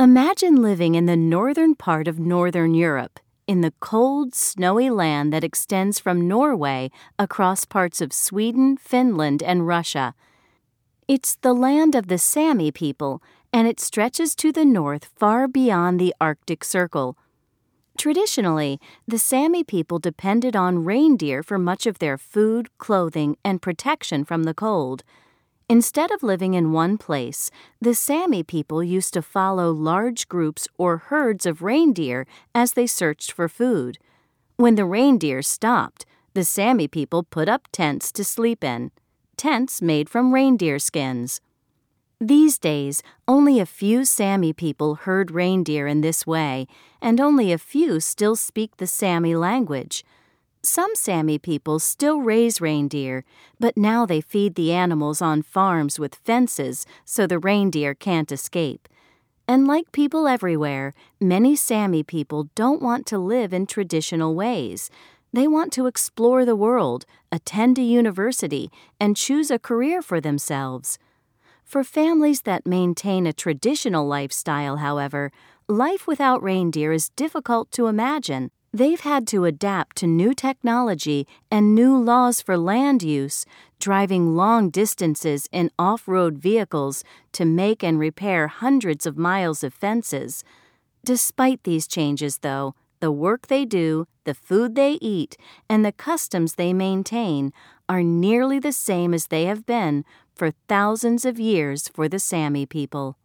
Imagine living in the northern part of Northern Europe, in the cold, snowy land that extends from Norway across parts of Sweden, Finland, and Russia. It's the land of the Sami people, and it stretches to the north far beyond the Arctic Circle. Traditionally, the Sami people depended on reindeer for much of their food, clothing, and protection from the cold. Instead of living in one place, the Sami people used to follow large groups or herds of reindeer as they searched for food. When the reindeer stopped, the Sami people put up tents to sleep in, tents made from reindeer skins. These days, only a few Sami people herd reindeer in this way, and only a few still speak the Sami language. Some Sami people still raise reindeer, but now they feed the animals on farms with fences so the reindeer can't escape. And like people everywhere, many Sami people don't want to live in traditional ways. They want to explore the world, attend a university, and choose a career for themselves. For families that maintain a traditional lifestyle, however, life without reindeer is difficult to imagine. They've had to adapt to new technology and new laws for land use, driving long distances in off road vehicles to make and repair hundreds of miles of fences. Despite these changes, though, the work they do, the food they eat, and the customs they maintain are nearly the same as they have been for thousands of years for the Sami people.